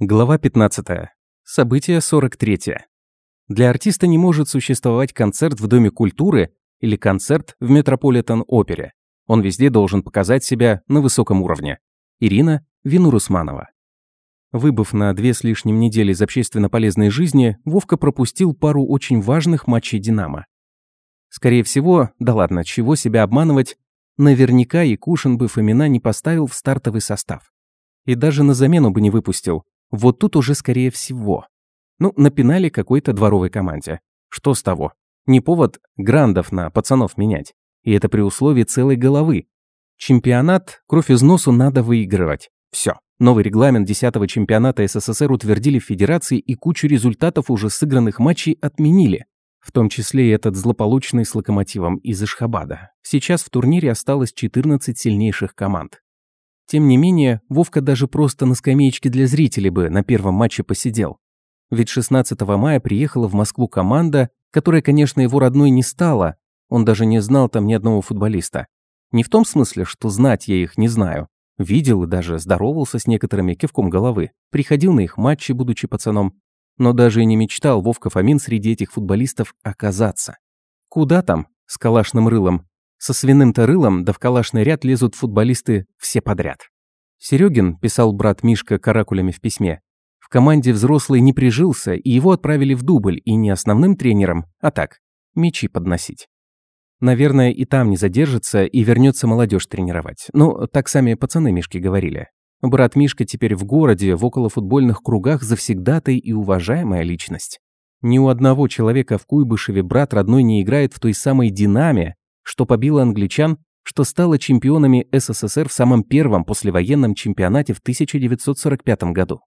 Глава 15. Событие 43. Для артиста не может существовать концерт в Доме культуры или концерт в Метрополитен-опере. Он везде должен показать себя на высоком уровне. Ирина Винурусманова. Выбыв на две с лишним недели из общественно полезной жизни, Вовка пропустил пару очень важных матчей «Динамо». Скорее всего, да ладно, чего себя обманывать, наверняка Якушин бы Фомина не поставил в стартовый состав. И даже на замену бы не выпустил, вот тут уже скорее всего. Ну, напинали какой-то дворовой команде. Что с того? Не повод грандов на пацанов менять. И это при условии целой головы. Чемпионат, кровь из носу надо выигрывать. Все. Новый регламент 10-го чемпионата СССР утвердили в Федерации и кучу результатов уже сыгранных матчей отменили. В том числе и этот злополучный с локомотивом из Ишхабада. Сейчас в турнире осталось 14 сильнейших команд. Тем не менее, Вовка даже просто на скамеечке для зрителей бы на первом матче посидел. Ведь 16 мая приехала в Москву команда, которая, конечно, его родной не стала. Он даже не знал там ни одного футболиста. Не в том смысле, что знать я их не знаю. Видел и даже здоровался с некоторыми кивком головы. Приходил на их матчи, будучи пацаном. Но даже и не мечтал Вовка Фомин среди этих футболистов оказаться. Куда там, с калашным рылом, со свиным-то рылом да в калашный ряд лезут футболисты все подряд. Серегин, писал брат Мишка каракулями в письме, в команде взрослый не прижился, и его отправили в дубль, и не основным тренером, а так, мячи подносить. Наверное, и там не задержится, и вернется молодежь тренировать. Ну, так сами пацаны Мишки говорили. Брат Мишка теперь в городе, в околофутбольных кругах завсегдатай и уважаемая личность. Ни у одного человека в Куйбышеве брат родной не играет в той самой «Динаме», что побило англичан, что стало чемпионами СССР в самом первом послевоенном чемпионате в 1945 году.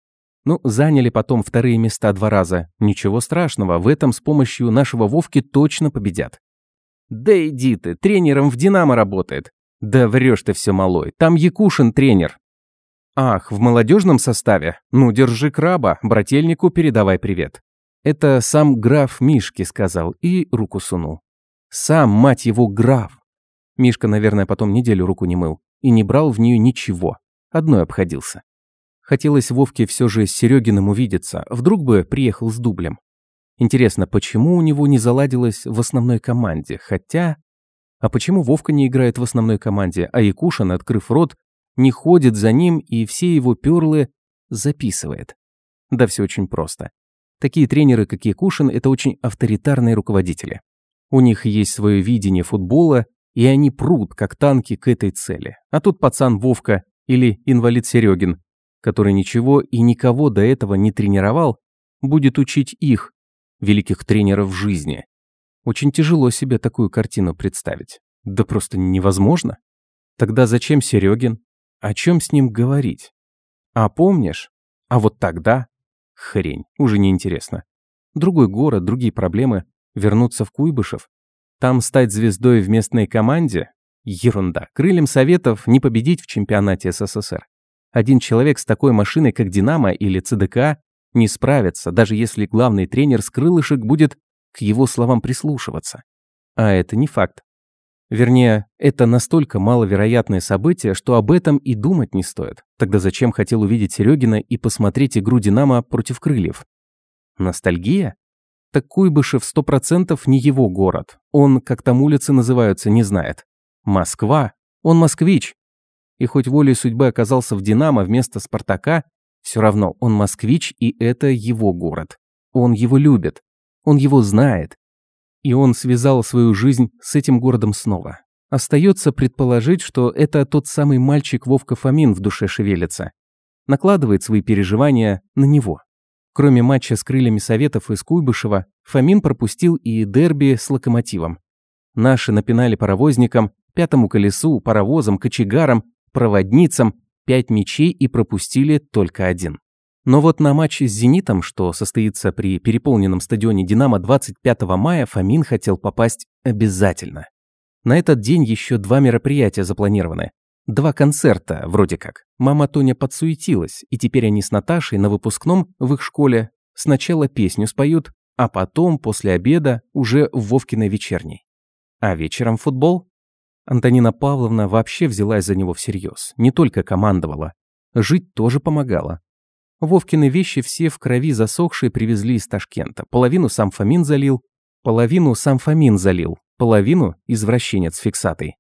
Ну, заняли потом вторые места два раза. Ничего страшного, в этом с помощью нашего Вовки точно победят. Да иди ты, тренером в «Динамо» работает. Да врешь ты все малой, там Якушин тренер. Ах, в молодежном составе? Ну, держи краба, брательнику передавай привет. Это сам граф Мишки сказал и руку сунул. Сам, мать его, граф. Мишка, наверное, потом неделю руку не мыл и не брал в нее ничего. Одной обходился. Хотелось Вовке все же с Серегиным увидеться, вдруг бы приехал с дублем. Интересно, почему у него не заладилось в основной команде, хотя... А почему Вовка не играет в основной команде, а Якушин, открыв рот, не ходит за ним и все его перлы записывает? Да все очень просто. Такие тренеры, как Якушин, это очень авторитарные руководители. У них есть свое видение футбола, и они прут, как танки, к этой цели. А тут пацан Вовка или инвалид Серегин, который ничего и никого до этого не тренировал, будет учить их, великих тренеров жизни. Очень тяжело себе такую картину представить. Да просто невозможно. Тогда зачем Серегин? О чем с ним говорить? А помнишь? А вот тогда? Хрень, уже неинтересно. Другой город, другие проблемы, Вернуться в Куйбышев? Там стать звездой в местной команде? Ерунда. Крыльям Советов не победить в чемпионате СССР. Один человек с такой машиной, как «Динамо» или ЦДК, не справится, даже если главный тренер с крылышек будет к его словам прислушиваться. А это не факт. Вернее, это настолько маловероятное событие, что об этом и думать не стоит. Тогда зачем хотел увидеть Серегина и посмотреть игру «Динамо» против крыльев? Ностальгия? Так Куйбышев сто процентов не его город. Он, как там улицы называются, не знает. Москва. Он москвич. И хоть волей судьбы оказался в «Динамо» вместо «Спартака», все равно он москвич, и это его город. Он его любит. Он его знает. И он связал свою жизнь с этим городом снова. Остается предположить, что это тот самый мальчик Вовка Фомин в душе шевелится. Накладывает свои переживания на него. Кроме матча с крыльями Советов из Куйбышева, Фомин пропустил и дерби с Локомотивом. Наши напинали паровозникам, пятому колесу, паровозам, кочегарам, проводницам пять мячей и пропустили только один. Но вот на матч с «Зенитом», что состоится при переполненном стадионе «Динамо» 25 мая, Фомин хотел попасть обязательно. На этот день еще два мероприятия запланированы. Два концерта, вроде как. Мама Тоня подсуетилась, и теперь они с Наташей на выпускном в их школе сначала песню споют, а потом, после обеда, уже в Вовкиной вечерней. А вечером футбол? Антонина Павловна вообще взялась за него всерьез, не только командовала. Жить тоже помогала. Вовкины вещи все в крови засохшие привезли из Ташкента. Половину сам Фомин залил, половину сам Фомин залил, половину извращенец фиксатый.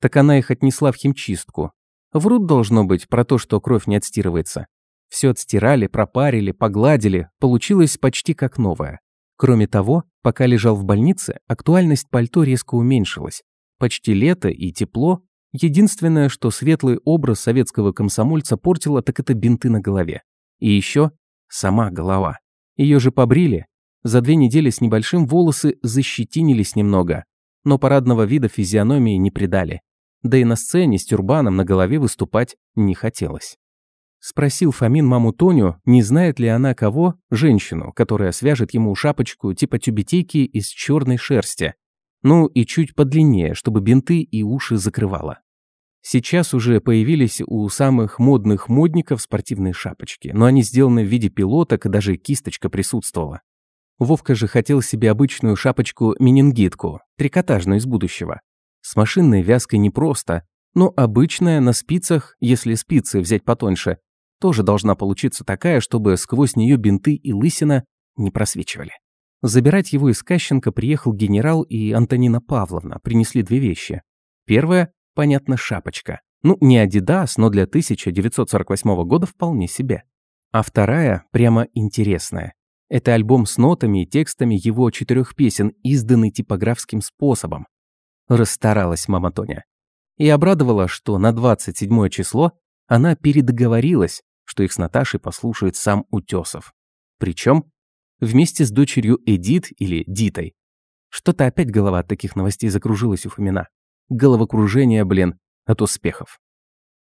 Так она их отнесла в химчистку. Врут должно быть про то, что кровь не отстирывается. Все отстирали, пропарили, погладили, получилось почти как новое. Кроме того, пока лежал в больнице, актуальность пальто резко уменьшилась. Почти лето и тепло. Единственное, что светлый образ советского комсомольца портило, так это бинты на голове. И еще сама голова. Ее же побрили. За две недели с небольшим волосы защетинились немного, но парадного вида физиономии не придали. Да и на сцене с тюрбаном на голове выступать не хотелось. Спросил Фомин маму Тоню, не знает ли она кого, женщину, которая свяжет ему шапочку типа тюбетейки из черной шерсти. Ну и чуть подлиннее, чтобы бинты и уши закрывала. Сейчас уже появились у самых модных модников спортивные шапочки, но они сделаны в виде пилоток, даже кисточка присутствовала. Вовка же хотел себе обычную шапочку-менингитку, трикотажную из будущего. С машинной вязкой непросто, но обычная на спицах, если спицы взять потоньше, тоже должна получиться такая, чтобы сквозь нее бинты и лысина не просвечивали. Забирать его из Кащенко приехал генерал и Антонина Павловна, принесли две вещи. Первая, понятно, шапочка. Ну, не Адидас, но для 1948 года вполне себе. А вторая, прямо интересная. Это альбом с нотами и текстами его четырех песен, изданный типографским способом. Расстаралась мама Тоня. И обрадовала, что на 27 число она передоговорилась, что их с Наташей послушает сам Утесов. Причем вместе с дочерью Эдит или Дитой. Что-то опять голова от таких новостей закружилась у Фомина. Головокружение, блин, от успехов.